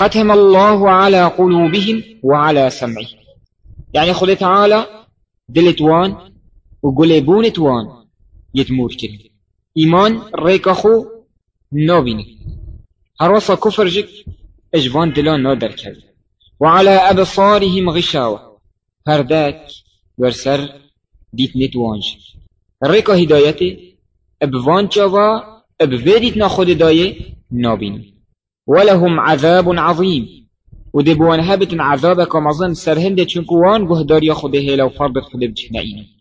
ختم الله على قلوبهم وعلى سمعهم. يعني خذ تعالى دلتوان وقلبون توان يتمور كريم إيمان ريكخو نوبيني هروسا كفر جك اجوان دلان نادر كرد وعلى أبصارهم غشاوة. فرداك ورسر ديت نتوانج ريكا هدايتي ابوان جاوا ابفيدت ناخد دايه نابين ولهم عذاب عظيم. ودبوان هبت عذابك ومظن سرهند چونكوان گهداري خده لو فرضت خده بجنائين